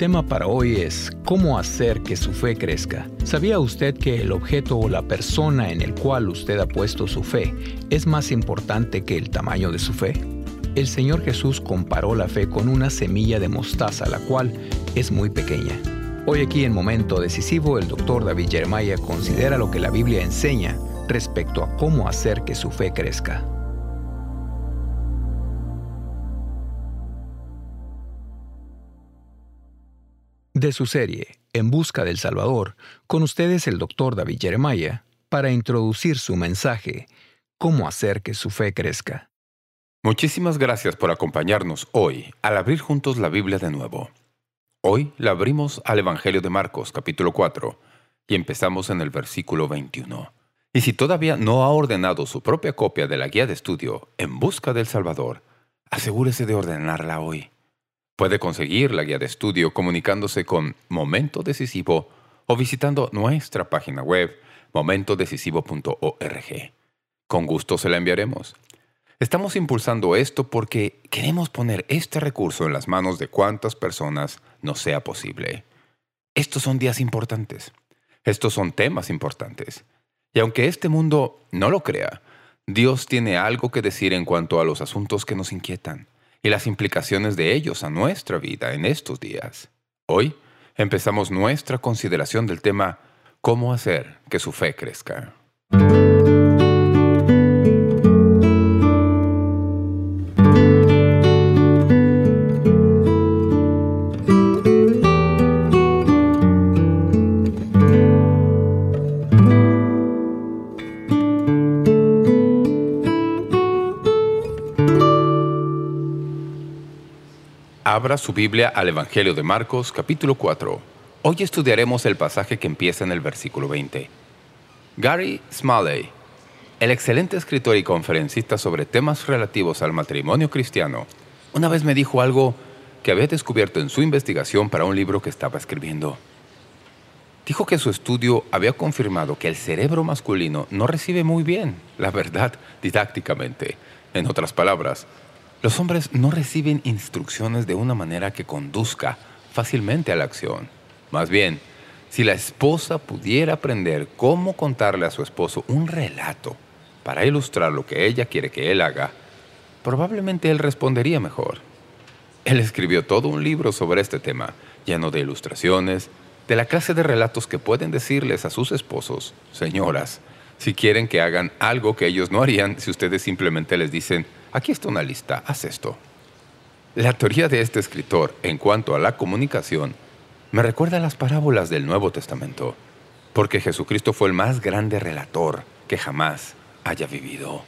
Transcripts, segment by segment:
tema para hoy es ¿Cómo hacer que su fe crezca? ¿Sabía usted que el objeto o la persona en el cual usted ha puesto su fe es más importante que el tamaño de su fe? El Señor Jesús comparó la fe con una semilla de mostaza, la cual es muy pequeña. Hoy aquí en Momento Decisivo, el doctor David Jeremiah considera lo que la Biblia enseña respecto a cómo hacer que su fe crezca. De su serie En Busca del Salvador, con ustedes el doctor David Jeremiah, para introducir su mensaje, Cómo hacer que su fe crezca. Muchísimas gracias por acompañarnos hoy al abrir juntos la Biblia de nuevo. Hoy la abrimos al Evangelio de Marcos, capítulo 4, y empezamos en el versículo 21. Y si todavía no ha ordenado su propia copia de la guía de estudio En Busca del Salvador, asegúrese de ordenarla hoy. Puede conseguir la guía de estudio comunicándose con Momento Decisivo o visitando nuestra página web momentodecisivo.org. Con gusto se la enviaremos. Estamos impulsando esto porque queremos poner este recurso en las manos de cuantas personas nos sea posible. Estos son días importantes. Estos son temas importantes. Y aunque este mundo no lo crea, Dios tiene algo que decir en cuanto a los asuntos que nos inquietan y las implicaciones de ellos a nuestra vida en estos días. Hoy empezamos nuestra consideración del tema ¿Cómo hacer que su fe crezca? Su Biblia al Evangelio de Marcos, capítulo 4. Hoy estudiaremos el pasaje que empieza en el versículo 20. Gary Smalley, el excelente escritor y conferencista sobre temas relativos al matrimonio cristiano, una vez me dijo algo que había descubierto en su investigación para un libro que estaba escribiendo. Dijo que su estudio había confirmado que el cerebro masculino no recibe muy bien la verdad didácticamente. En otras palabras, los hombres no reciben instrucciones de una manera que conduzca fácilmente a la acción. Más bien, si la esposa pudiera aprender cómo contarle a su esposo un relato para ilustrar lo que ella quiere que él haga, probablemente él respondería mejor. Él escribió todo un libro sobre este tema, lleno de ilustraciones, de la clase de relatos que pueden decirles a sus esposos, señoras, si quieren que hagan algo que ellos no harían si ustedes simplemente les dicen Aquí está una lista, haz esto. La teoría de este escritor en cuanto a la comunicación me recuerda a las parábolas del Nuevo Testamento, porque Jesucristo fue el más grande relator que jamás haya vivido.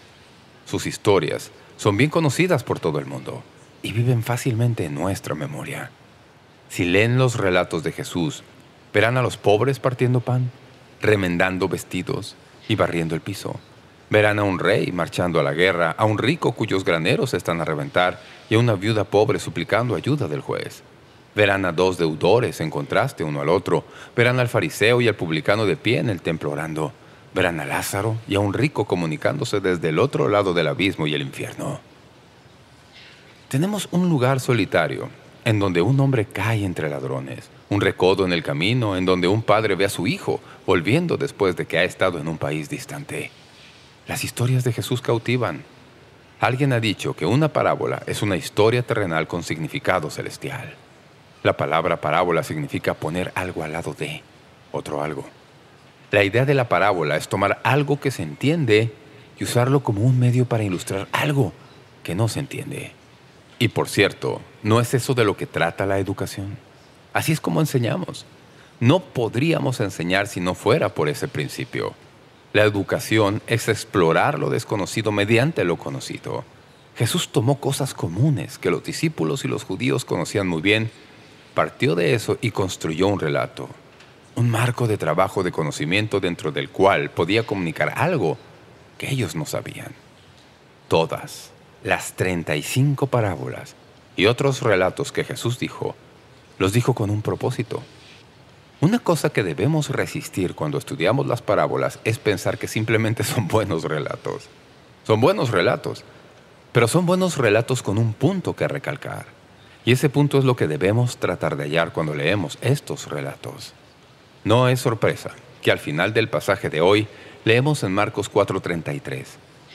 Sus historias son bien conocidas por todo el mundo y viven fácilmente en nuestra memoria. Si leen los relatos de Jesús, verán a los pobres partiendo pan, remendando vestidos y barriendo el piso Verán a un rey marchando a la guerra, a un rico cuyos graneros están a reventar y a una viuda pobre suplicando ayuda del juez. Verán a dos deudores en contraste uno al otro. Verán al fariseo y al publicano de pie en el templo orando. Verán a Lázaro y a un rico comunicándose desde el otro lado del abismo y el infierno. Tenemos un lugar solitario en donde un hombre cae entre ladrones, un recodo en el camino en donde un padre ve a su hijo volviendo después de que ha estado en un país distante. Las historias de Jesús cautivan. Alguien ha dicho que una parábola es una historia terrenal con significado celestial. La palabra parábola significa poner algo al lado de otro algo. La idea de la parábola es tomar algo que se entiende y usarlo como un medio para ilustrar algo que no se entiende. Y por cierto, ¿no es eso de lo que trata la educación? Así es como enseñamos. No podríamos enseñar si no fuera por ese principio. La educación es explorar lo desconocido mediante lo conocido. Jesús tomó cosas comunes que los discípulos y los judíos conocían muy bien, partió de eso y construyó un relato, un marco de trabajo de conocimiento dentro del cual podía comunicar algo que ellos no sabían. Todas las 35 parábolas y otros relatos que Jesús dijo, los dijo con un propósito. Una cosa que debemos resistir cuando estudiamos las parábolas es pensar que simplemente son buenos relatos. Son buenos relatos, pero son buenos relatos con un punto que recalcar. Y ese punto es lo que debemos tratar de hallar cuando leemos estos relatos. No es sorpresa que al final del pasaje de hoy leemos en Marcos 4.33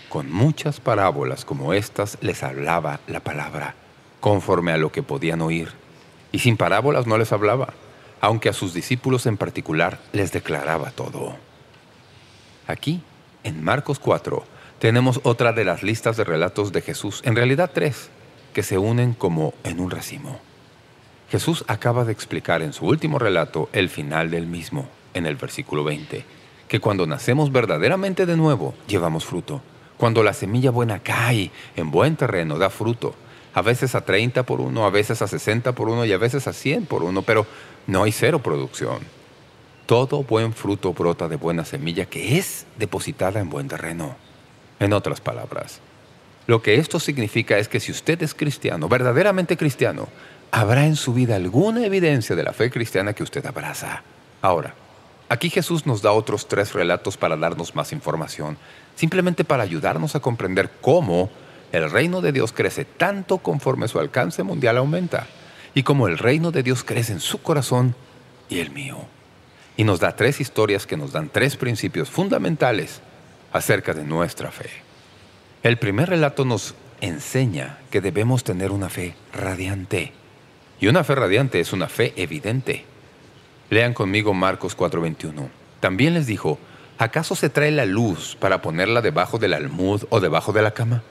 Con muchas parábolas como estas les hablaba la palabra, conforme a lo que podían oír. Y sin parábolas no les hablaba, aunque a sus discípulos en particular les declaraba todo. Aquí, en Marcos 4, tenemos otra de las listas de relatos de Jesús, en realidad tres, que se unen como en un racimo. Jesús acaba de explicar en su último relato el final del mismo, en el versículo 20, que cuando nacemos verdaderamente de nuevo, llevamos fruto. Cuando la semilla buena cae en buen terreno, da fruto. A veces a 30 por uno, a veces a 60 por uno y a veces a 100 por uno, pero no hay cero producción. Todo buen fruto brota de buena semilla que es depositada en buen terreno. En otras palabras, lo que esto significa es que si usted es cristiano, verdaderamente cristiano, habrá en su vida alguna evidencia de la fe cristiana que usted abraza. Ahora, aquí Jesús nos da otros tres relatos para darnos más información, simplemente para ayudarnos a comprender cómo el reino de Dios crece tanto conforme su alcance mundial aumenta y cómo el reino de Dios crece en su corazón y el mío. Y nos da tres historias que nos dan tres principios fundamentales acerca de nuestra fe. El primer relato nos enseña que debemos tener una fe radiante. Y una fe radiante es una fe evidente. Lean conmigo Marcos 4.21. También les dijo, ¿acaso se trae la luz para ponerla debajo del almud o debajo de la cama?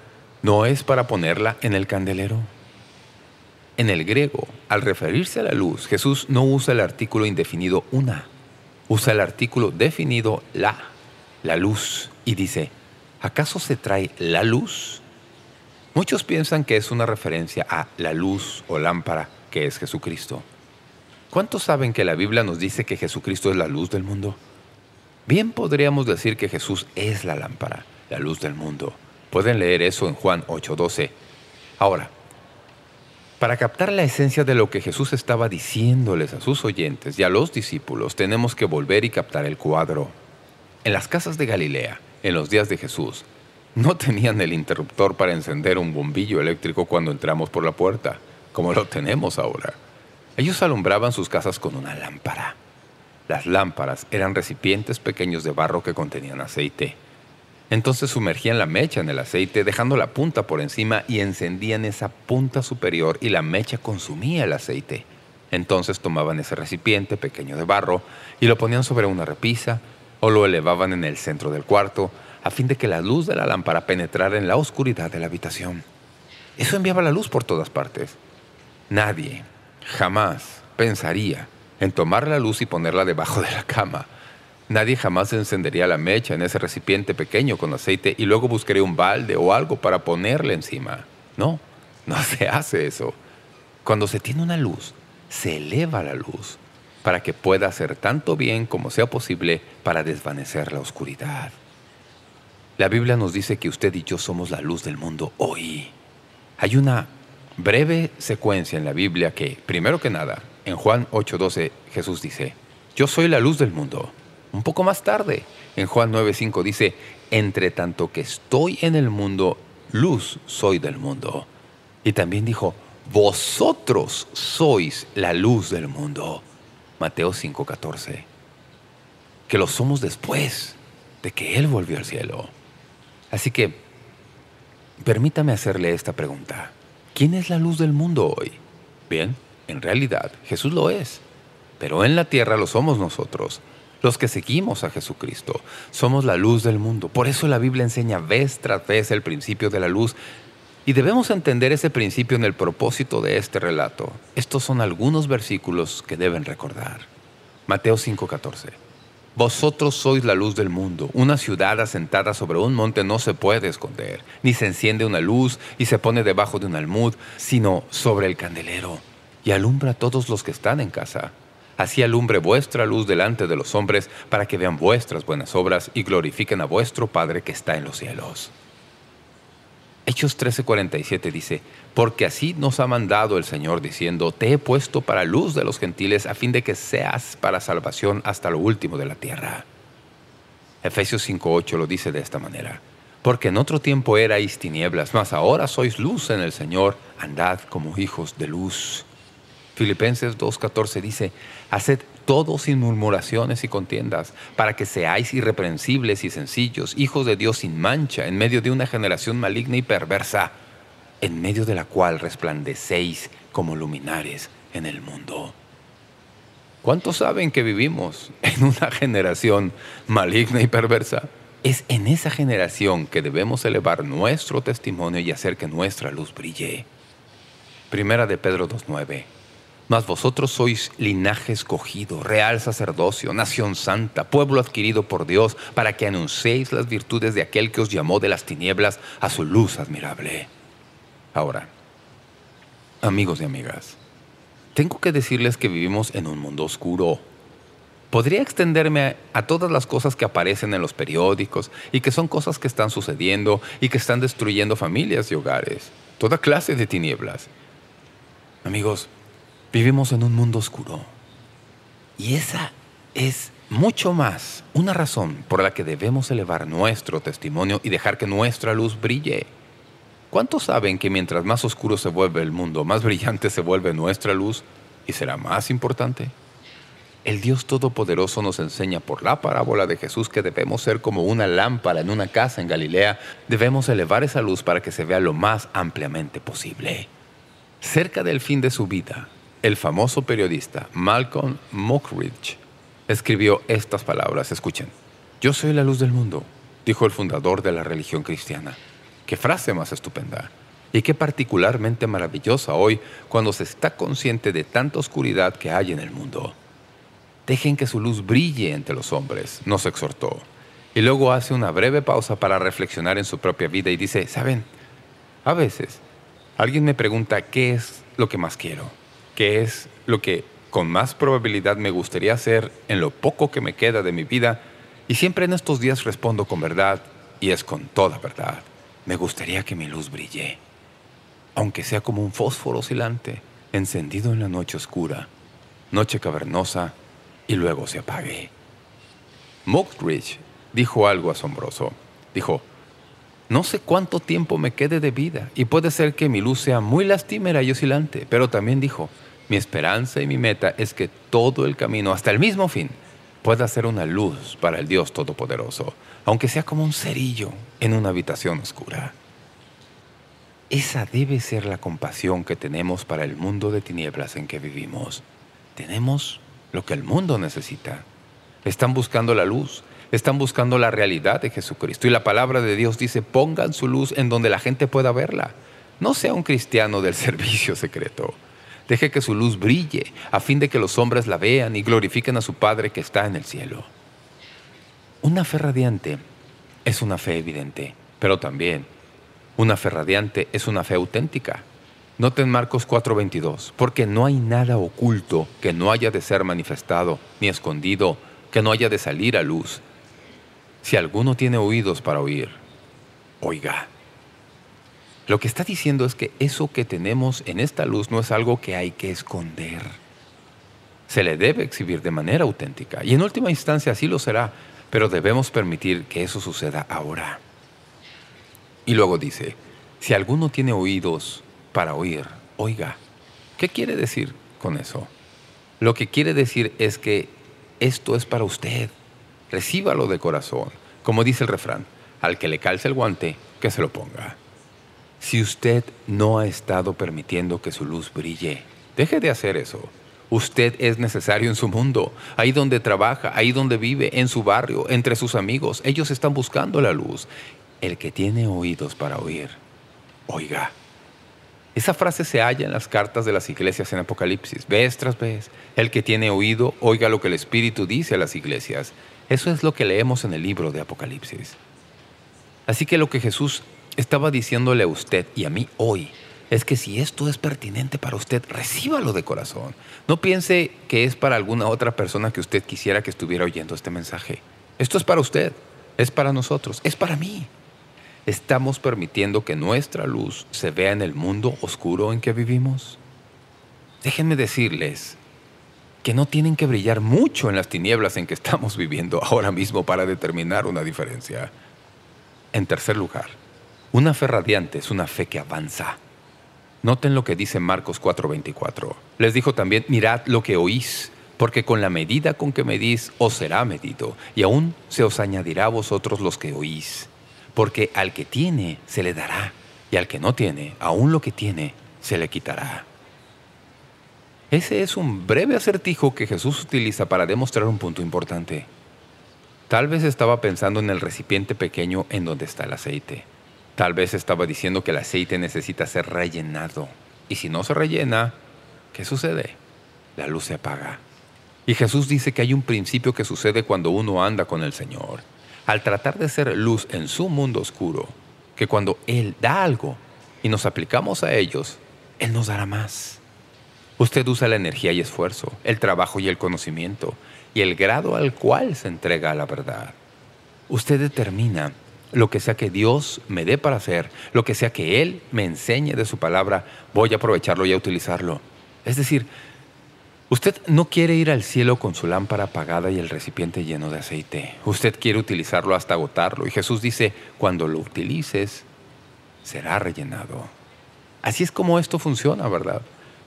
¿No es para ponerla en el candelero? En el griego, al referirse a la luz, Jesús no usa el artículo indefinido una, usa el artículo definido la, la luz, y dice, ¿acaso se trae la luz? Muchos piensan que es una referencia a la luz o lámpara, que es Jesucristo. ¿Cuántos saben que la Biblia nos dice que Jesucristo es la luz del mundo? Bien podríamos decir que Jesús es la lámpara, la luz del mundo. Pueden leer eso en Juan 8.12. Ahora, para captar la esencia de lo que Jesús estaba diciéndoles a sus oyentes y a los discípulos, tenemos que volver y captar el cuadro. En las casas de Galilea, en los días de Jesús, no tenían el interruptor para encender un bombillo eléctrico cuando entramos por la puerta, como lo tenemos ahora. Ellos alumbraban sus casas con una lámpara. Las lámparas eran recipientes pequeños de barro que contenían aceite. Entonces sumergían la mecha en el aceite, dejando la punta por encima y encendían esa punta superior y la mecha consumía el aceite. Entonces tomaban ese recipiente pequeño de barro y lo ponían sobre una repisa o lo elevaban en el centro del cuarto a fin de que la luz de la lámpara penetrara en la oscuridad de la habitación. Eso enviaba la luz por todas partes. Nadie jamás pensaría en tomar la luz y ponerla debajo de la cama Nadie jamás encendería la mecha en ese recipiente pequeño con aceite y luego buscaría un balde o algo para ponerle encima. No, no se hace eso. Cuando se tiene una luz, se eleva la luz para que pueda hacer tanto bien como sea posible para desvanecer la oscuridad. La Biblia nos dice que usted y yo somos la luz del mundo hoy. Hay una breve secuencia en la Biblia que, primero que nada, en Juan 8.12 Jesús dice, «Yo soy la luz del mundo». Un poco más tarde, en Juan 9.5 dice, entre tanto que estoy en el mundo, luz soy del mundo. Y también dijo, vosotros sois la luz del mundo. Mateo 5.14. Que lo somos después de que Él volvió al cielo. Así que, permítame hacerle esta pregunta. ¿Quién es la luz del mundo hoy? Bien, en realidad Jesús lo es. Pero en la tierra lo somos nosotros los que seguimos a Jesucristo. Somos la luz del mundo. Por eso la Biblia enseña vez tras vez el principio de la luz. Y debemos entender ese principio en el propósito de este relato. Estos son algunos versículos que deben recordar. Mateo 5.14 Vosotros sois la luz del mundo. Una ciudad asentada sobre un monte no se puede esconder, ni se enciende una luz y se pone debajo de un almud, sino sobre el candelero, y alumbra a todos los que están en casa. Así alumbre vuestra luz delante de los hombres, para que vean vuestras buenas obras y glorifiquen a vuestro Padre que está en los cielos. Hechos 13:47 dice, Porque así nos ha mandado el Señor, diciendo, Te he puesto para luz de los gentiles, a fin de que seas para salvación hasta lo último de la tierra. Efesios 5:8 lo dice de esta manera, Porque en otro tiempo erais tinieblas, mas ahora sois luz en el Señor, andad como hijos de luz. Filipenses 2.14 dice, Haced todo sin murmuraciones y contiendas, para que seáis irreprensibles y sencillos, hijos de Dios sin mancha, en medio de una generación maligna y perversa, en medio de la cual resplandecéis como luminares en el mundo. ¿Cuántos saben que vivimos en una generación maligna y perversa? Es en esa generación que debemos elevar nuestro testimonio y hacer que nuestra luz brille. Primera de Pedro 2.9 mas vosotros sois linaje escogido, real sacerdocio, nación santa, pueblo adquirido por Dios, para que anunciéis las virtudes de aquel que os llamó de las tinieblas a su luz admirable. Ahora, amigos y amigas, tengo que decirles que vivimos en un mundo oscuro. Podría extenderme a, todas las cosas que aparecen en los periódicos y que son cosas que están sucediendo y que están destruyendo familias y hogares. Toda clase de tinieblas. Amigos, Vivimos en un mundo oscuro. Y esa es mucho más una razón por la que debemos elevar nuestro testimonio y dejar que nuestra luz brille. ¿Cuántos saben que mientras más oscuro se vuelve el mundo, más brillante se vuelve nuestra luz y será más importante? El Dios Todopoderoso nos enseña por la parábola de Jesús que debemos ser como una lámpara en una casa en Galilea. Debemos elevar esa luz para que se vea lo más ampliamente posible. Cerca del fin de su vida, el famoso periodista Malcolm Mockridge escribió estas palabras. Escuchen. Yo soy la luz del mundo, dijo el fundador de la religión cristiana. Qué frase más estupenda. Y qué particularmente maravillosa hoy cuando se está consciente de tanta oscuridad que hay en el mundo. Dejen que su luz brille entre los hombres, nos exhortó. Y luego hace una breve pausa para reflexionar en su propia vida y dice, ¿saben? A veces, alguien me pregunta qué es lo que más quiero qué es lo que con más probabilidad me gustaría hacer en lo poco que me queda de mi vida, y siempre en estos días respondo con verdad, y es con toda verdad. Me gustaría que mi luz brille, aunque sea como un fósforo oscilante, encendido en la noche oscura, noche cavernosa, y luego se apague. Mockridge dijo algo asombroso. Dijo, no sé cuánto tiempo me quede de vida, y puede ser que mi luz sea muy lastimera y oscilante, pero también dijo, mi esperanza y mi meta es que todo el camino, hasta el mismo fin, pueda ser una luz para el Dios Todopoderoso, aunque sea como un cerillo en una habitación oscura. Esa debe ser la compasión que tenemos para el mundo de tinieblas en que vivimos. Tenemos lo que el mundo necesita. Están buscando la luz, están buscando la realidad de Jesucristo. Y la palabra de Dios dice, pongan su luz en donde la gente pueda verla. No sea un cristiano del servicio secreto. Deje que su luz brille, a fin de que los hombres la vean y glorifiquen a su Padre que está en el cielo. Una fe radiante es una fe evidente, pero también una fe radiante es una fe auténtica. Noten Marcos 4.22, porque no hay nada oculto que no haya de ser manifestado, ni escondido, que no haya de salir a luz. Si alguno tiene oídos para oír, oiga. Lo que está diciendo es que eso que tenemos en esta luz no es algo que hay que esconder. Se le debe exhibir de manera auténtica. Y en última instancia así lo será, pero debemos permitir que eso suceda ahora. Y luego dice, si alguno tiene oídos para oír, oiga. ¿Qué quiere decir con eso? Lo que quiere decir es que esto es para usted. Recíbalo de corazón. Como dice el refrán, al que le calce el guante, que se lo ponga. Si usted no ha estado permitiendo que su luz brille, deje de hacer eso. Usted es necesario en su mundo, ahí donde trabaja, ahí donde vive, en su barrio, entre sus amigos. Ellos están buscando la luz. El que tiene oídos para oír, oiga. Esa frase se halla en las cartas de las iglesias en Apocalipsis, vez tras vez. El que tiene oído, oiga lo que el Espíritu dice a las iglesias. Eso es lo que leemos en el libro de Apocalipsis. Así que lo que Jesús estaba diciéndole a usted y a mí hoy es que si esto es pertinente para usted, recíbalo de corazón. No piense que es para alguna otra persona que usted quisiera que estuviera oyendo este mensaje. Esto es para usted, es para nosotros, es para mí. ¿Estamos permitiendo que nuestra luz se vea en el mundo oscuro en que vivimos? Déjenme decirles que no tienen que brillar mucho en las tinieblas en que estamos viviendo ahora mismo para determinar una diferencia. En tercer lugar, una fe radiante es una fe que avanza. Noten lo que dice Marcos 4.24. Les dijo también, mirad lo que oís, porque con la medida con que medís os será medido, y aún se os añadirá a vosotros los que oís. Porque al que tiene se le dará, y al que no tiene, aún lo que tiene, se le quitará. Ese es un breve acertijo que Jesús utiliza para demostrar un punto importante. Tal vez estaba pensando en el recipiente pequeño en donde está el aceite. Tal vez estaba diciendo que el aceite necesita ser rellenado. Y si no se rellena, ¿qué sucede? La luz se apaga. Y Jesús dice que hay un principio que sucede cuando uno anda con el Señor. Al tratar de ser luz en su mundo oscuro, que cuando Él da algo y nos aplicamos a ellos, Él nos dará más. Usted usa la energía y esfuerzo, el trabajo y el conocimiento, y el grado al cual se entrega a la verdad. Usted determina lo que sea que Dios me dé para hacer, lo que sea que Él me enseñe de su palabra, voy a aprovecharlo y a utilizarlo. Es decir, usted no quiere ir al cielo con su lámpara apagada y el recipiente lleno de aceite. Usted quiere utilizarlo hasta agotarlo. Y Jesús dice, cuando lo utilices, será rellenado. Así es como esto funciona, ¿verdad?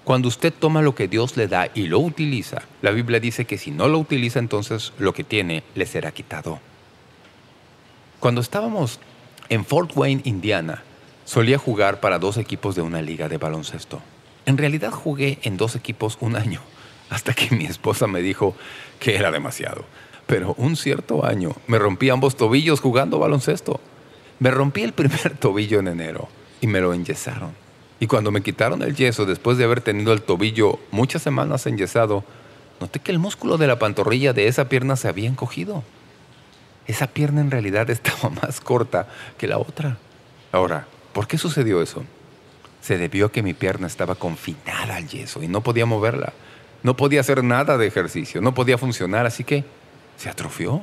Cuando usted toma lo que Dios le da y lo utiliza, la Biblia dice que si no lo utiliza, entonces lo que tiene le será quitado. Cuando estábamos en Fort Wayne, Indiana, solía jugar para dos equipos de una liga de baloncesto. En realidad jugué en dos equipos un año, hasta que mi esposa me dijo que era demasiado. Pero un cierto año me rompí ambos tobillos jugando baloncesto. Me rompí el primer tobillo en enero y me lo enyesaron. Y cuando me quitaron el yeso, después de haber tenido el tobillo muchas semanas enyesado, noté que el músculo de la pantorrilla de esa pierna se había encogido. Esa pierna en realidad estaba más corta que la otra. Ahora, ¿por qué sucedió eso? Se debió a que mi pierna estaba confinada al yeso y no podía moverla. No podía hacer nada de ejercicio, no podía funcionar, así que se atrofió.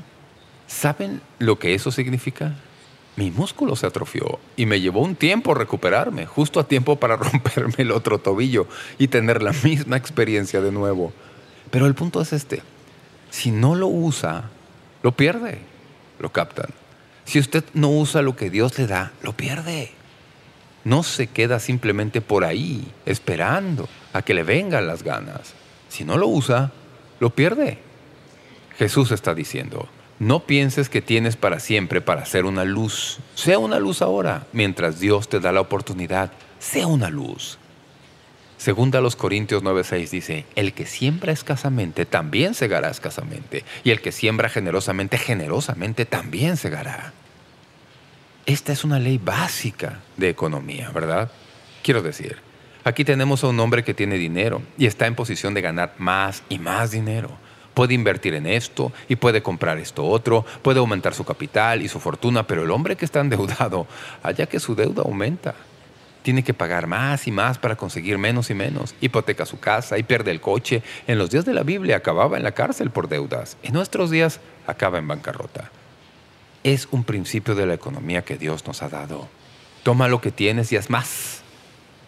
¿Saben lo que eso significa? Mi músculo se atrofió y me llevó un tiempo recuperarme, justo a tiempo para romperme el otro tobillo y tener la misma experiencia de nuevo. Pero el punto es este, si no lo usa, lo pierde, lo captan. Si usted no usa lo que Dios le da, lo pierde. No se queda simplemente por ahí, esperando a que le vengan las ganas. Si no lo usa, lo pierde. Jesús está diciendo, no pienses que tienes para siempre para ser una luz. Sea una luz ahora, mientras Dios te da la oportunidad. Sea una luz. Segunda a los Corintios 9.6 dice, El que siembra escasamente también segará escasamente, y el que siembra generosamente, generosamente también segará. Esta es una ley básica de economía, ¿verdad? Quiero decir, aquí tenemos a un hombre que tiene dinero y está en posición de ganar más y más dinero puede invertir en esto y puede comprar esto otro, puede aumentar su capital y su fortuna, pero el hombre que está endeudado, allá que su deuda aumenta, tiene que pagar más y más para conseguir menos y menos. Hipoteca su casa y pierde el coche. En los días de la Biblia acababa en la cárcel por deudas. En nuestros días acaba en bancarrota. Es un principio de la economía que Dios nos ha dado. Toma lo que tienes y haz más.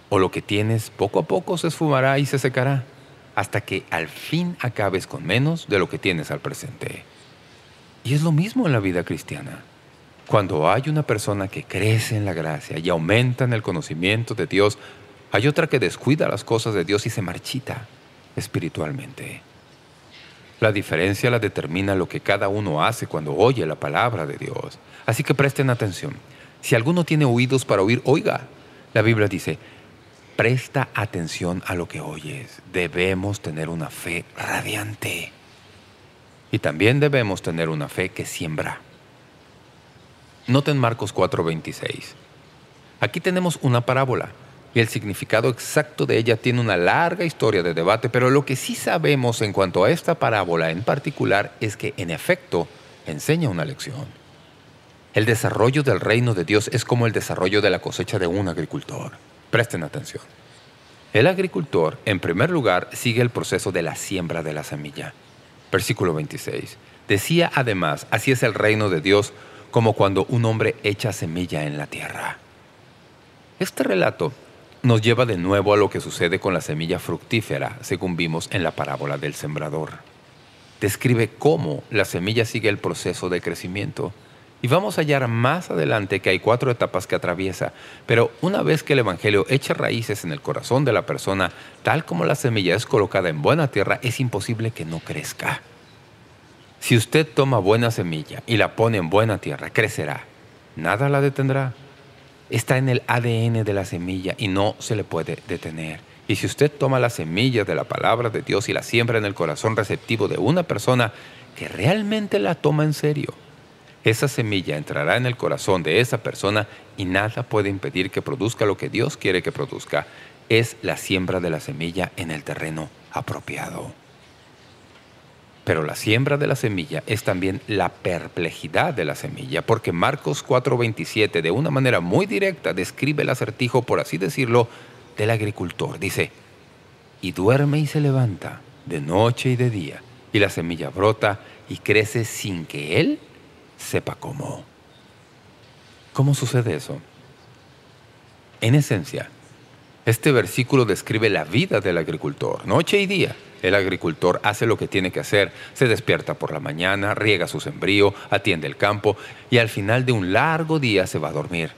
O lo que tienes poco a poco se esfumará y se secará hasta que al fin acabes con menos de lo que tienes al presente. Y es lo mismo en la vida cristiana. Cuando hay una persona que crece en la gracia y aumenta en el conocimiento de Dios, hay otra que descuida las cosas de Dios y se marchita espiritualmente. La diferencia la determina lo que cada uno hace cuando oye la palabra de Dios. Así que presten atención. Si alguno tiene oídos para oír, oiga. La Biblia dice, Presta atención a lo que oyes. Debemos tener una fe radiante. Y también debemos tener una fe que siembra. Noten Marcos 4.26. Aquí tenemos una parábola y el significado exacto de ella tiene una larga historia de debate, pero lo que sí sabemos en cuanto a esta parábola en particular es que, en efecto, enseña una lección. El desarrollo del reino de Dios es como el desarrollo de la cosecha de un agricultor. Presten atención. El agricultor, en primer lugar, sigue el proceso de la siembra de la semilla. Versículo 26. Decía además, así es el reino de Dios, como cuando un hombre echa semilla en la tierra. Este relato nos lleva de nuevo a lo que sucede con la semilla fructífera, según vimos en la parábola del sembrador. Describe cómo la semilla sigue el proceso de crecimiento Y vamos a hallar más adelante que hay cuatro etapas que atraviesa. Pero una vez que el Evangelio echa raíces en el corazón de la persona, tal como la semilla es colocada en buena tierra, es imposible que no crezca. Si usted toma buena semilla y la pone en buena tierra, crecerá. Nada la detendrá. Está en el ADN de la semilla y no se le puede detener. Y si usted toma la semilla de la palabra de Dios y la siembra en el corazón receptivo de una persona que realmente la toma en serio, esa semilla entrará en el corazón de esa persona y nada puede impedir que produzca lo que Dios quiere que produzca. Es la siembra de la semilla en el terreno apropiado. Pero la siembra de la semilla es también la perplejidad de la semilla, porque Marcos 4.27 de una manera muy directa describe el acertijo, por así decirlo, del agricultor. Dice, y duerme y se levanta de noche y de día, y la semilla brota y crece sin que él sepa cómo. ¿Cómo sucede eso? En esencia, este versículo describe la vida del agricultor, noche y día. El agricultor hace lo que tiene que hacer, se despierta por la mañana, riega su sembrío, atiende el campo y al final de un largo día se va a dormir.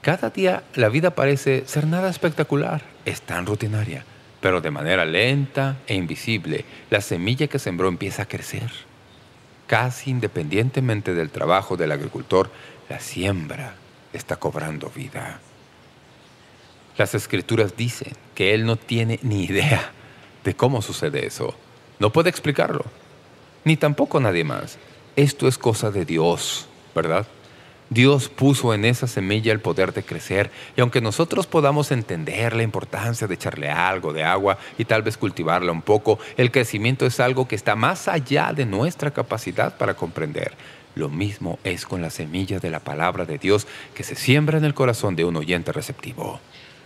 Cada día la vida parece ser nada espectacular, es tan rutinaria, pero de manera lenta e invisible, la semilla que sembró empieza a crecer. Casi independientemente del trabajo del agricultor, la siembra está cobrando vida. Las Escrituras dicen que él no tiene ni idea de cómo sucede eso. No puede explicarlo, ni tampoco nadie más. Esto es cosa de Dios, ¿verdad? Dios puso en esa semilla el poder de crecer y aunque nosotros podamos entender la importancia de echarle algo de agua y tal vez cultivarla un poco, el crecimiento es algo que está más allá de nuestra capacidad para comprender. Lo mismo es con la semilla de la palabra de Dios que se siembra en el corazón de un oyente receptivo.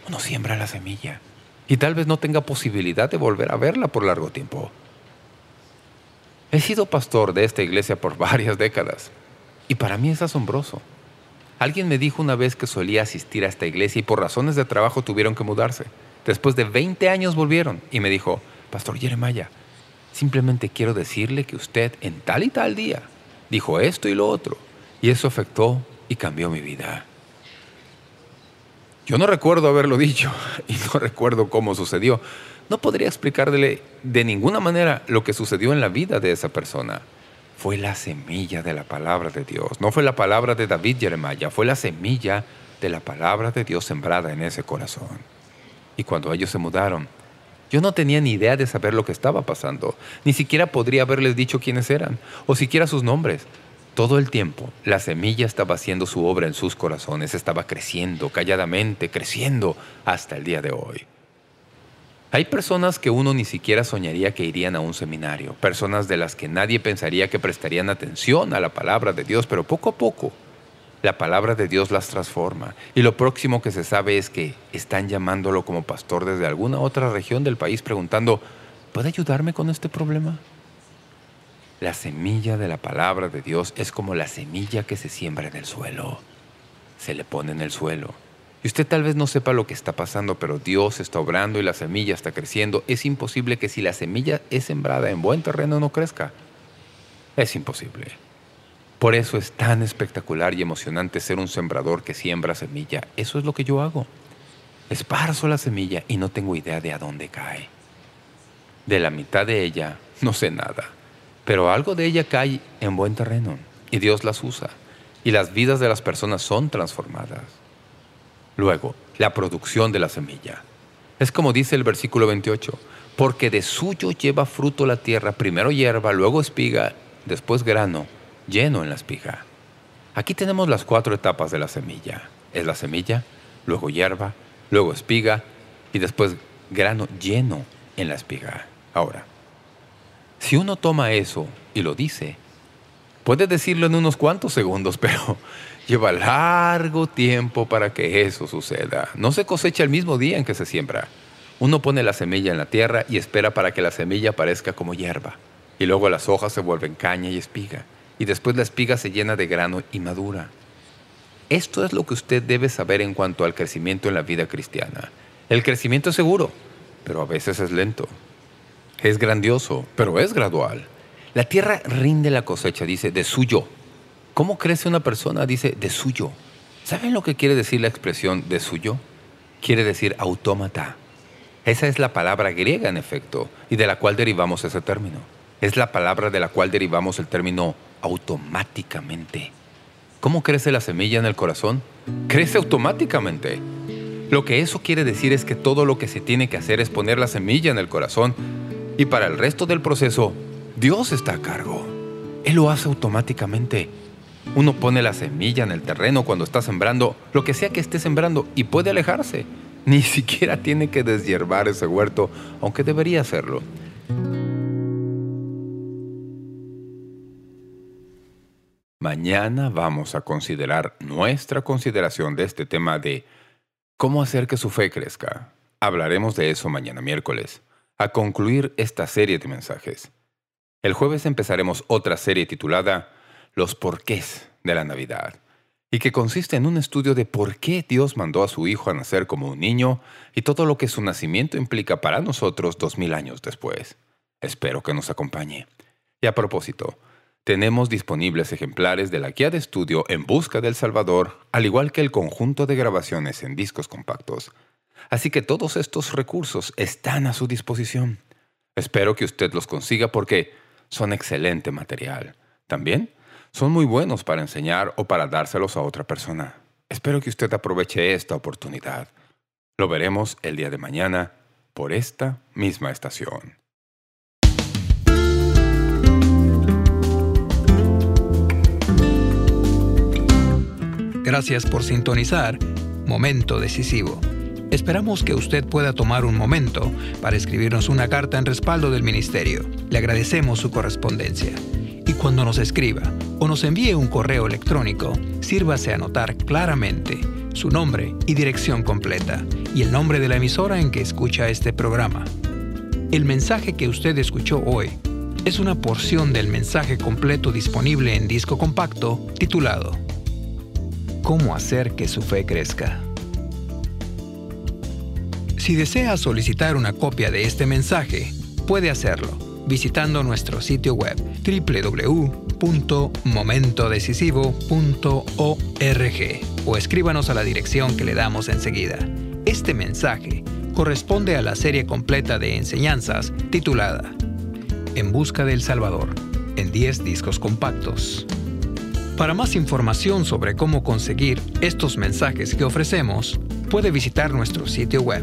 Uno siembra la semilla y tal vez no tenga posibilidad de volver a verla por largo tiempo. He sido pastor de esta iglesia por varias décadas y para mí es asombroso. Alguien me dijo una vez que solía asistir a esta iglesia y por razones de trabajo tuvieron que mudarse. Después de 20 años volvieron y me dijo, Pastor Jeremiah, simplemente quiero decirle que usted en tal y tal día dijo esto y lo otro y eso afectó y cambió mi vida. Yo no recuerdo haberlo dicho y no recuerdo cómo sucedió. No podría explicarle de ninguna manera lo que sucedió en la vida de esa persona fue la semilla de la palabra de Dios. No fue la palabra de David Jeremiah, fue la semilla de la palabra de Dios sembrada en ese corazón. Y cuando ellos se mudaron, yo no tenía ni idea de saber lo que estaba pasando. Ni siquiera podría haberles dicho quiénes eran, o siquiera sus nombres. Todo el tiempo, la semilla estaba haciendo su obra en sus corazones, estaba creciendo, calladamente, creciendo, hasta el día de hoy. Hay personas que uno ni siquiera soñaría que irían a un seminario, personas de las que nadie pensaría que prestarían atención a la palabra de Dios, pero poco a poco la palabra de Dios las transforma. Y lo próximo que se sabe es que están llamándolo como pastor desde alguna otra región del país preguntando, ¿puede ayudarme con este problema? La semilla de la palabra de Dios es como la semilla que se siembra en el suelo. Se le pone en el suelo y usted tal vez no sepa lo que está pasando, pero Dios está obrando y la semilla está creciendo. Es imposible que si la semilla es sembrada en buen terreno no crezca. Es imposible. Por eso es tan espectacular y emocionante ser un sembrador que siembra semilla. Eso es lo que yo hago. Esparzo la semilla y no tengo idea de a dónde cae. De la mitad de ella no sé nada, pero algo de ella cae en buen terreno y Dios las usa y las vidas de las personas son transformadas. Luego, la producción de la semilla. Es como dice el versículo 28, porque de suyo lleva fruto la tierra, primero hierba, luego espiga, después grano, lleno en la espiga. Aquí tenemos las cuatro etapas de la semilla. Es la semilla, luego hierba, luego espiga y después grano lleno en la espiga. Ahora, si uno toma eso y lo dice, puede decirlo en unos cuantos segundos, pero Lleva largo tiempo para que eso suceda. No se cosecha el mismo día en que se siembra. Uno pone la semilla en la tierra y espera para que la semilla aparezca como hierba. Y luego las hojas se vuelven caña y espiga. Y después la espiga se llena de grano y madura. Esto es lo que usted debe saber en cuanto al crecimiento en la vida cristiana. El crecimiento es seguro, pero a veces es lento. Es grandioso, pero es gradual. La tierra rinde la cosecha, dice, de suyo ¿Cómo crece una persona? Dice, de suyo. ¿Saben lo que quiere decir la expresión de suyo? Quiere decir autómata. Esa es la palabra griega, en efecto, y de la cual derivamos ese término. Es la palabra de la cual derivamos el término automáticamente. ¿Cómo crece la semilla en el corazón? Crece automáticamente. Lo que eso quiere decir es que todo lo que se tiene que hacer es poner la semilla en el corazón y para el resto del proceso, Dios está a cargo. Él lo hace automáticamente. Uno pone la semilla en el terreno cuando está sembrando, lo que sea que esté sembrando, y puede alejarse. Ni siquiera tiene que deshiervar ese huerto, aunque debería hacerlo. Mañana vamos a considerar nuestra consideración de este tema de cómo hacer que su fe crezca. Hablaremos de eso mañana miércoles, a concluir esta serie de mensajes. El jueves empezaremos otra serie titulada Los porqués de la Navidad y que consiste en un estudio de por qué Dios mandó a su Hijo a nacer como un niño y todo lo que su nacimiento implica para nosotros dos mil años después. Espero que nos acompañe. Y a propósito, tenemos disponibles ejemplares de la guía de estudio En Busca del Salvador, al igual que el conjunto de grabaciones en discos compactos. Así que todos estos recursos están a su disposición. Espero que usted los consiga porque son excelente material. También son muy buenos para enseñar o para dárselos a otra persona. Espero que usted aproveche esta oportunidad. Lo veremos el día de mañana por esta misma estación. Gracias por sintonizar Momento Decisivo. Esperamos que usted pueda tomar un momento para escribirnos una carta en respaldo del Ministerio. Le agradecemos su correspondencia. Y cuando nos escriba o nos envíe un correo electrónico, sírvase a anotar claramente su nombre y dirección completa y el nombre de la emisora en que escucha este programa. El mensaje que usted escuchó hoy es una porción del mensaje completo disponible en disco compacto titulado ¿Cómo hacer que su fe crezca? Si desea solicitar una copia de este mensaje, puede hacerlo visitando nuestro sitio web www.momentodecisivo.org o escríbanos a la dirección que le damos enseguida. Este mensaje corresponde a la serie completa de enseñanzas titulada En Busca del Salvador, en 10 discos compactos. Para más información sobre cómo conseguir estos mensajes que ofrecemos, puede visitar nuestro sitio web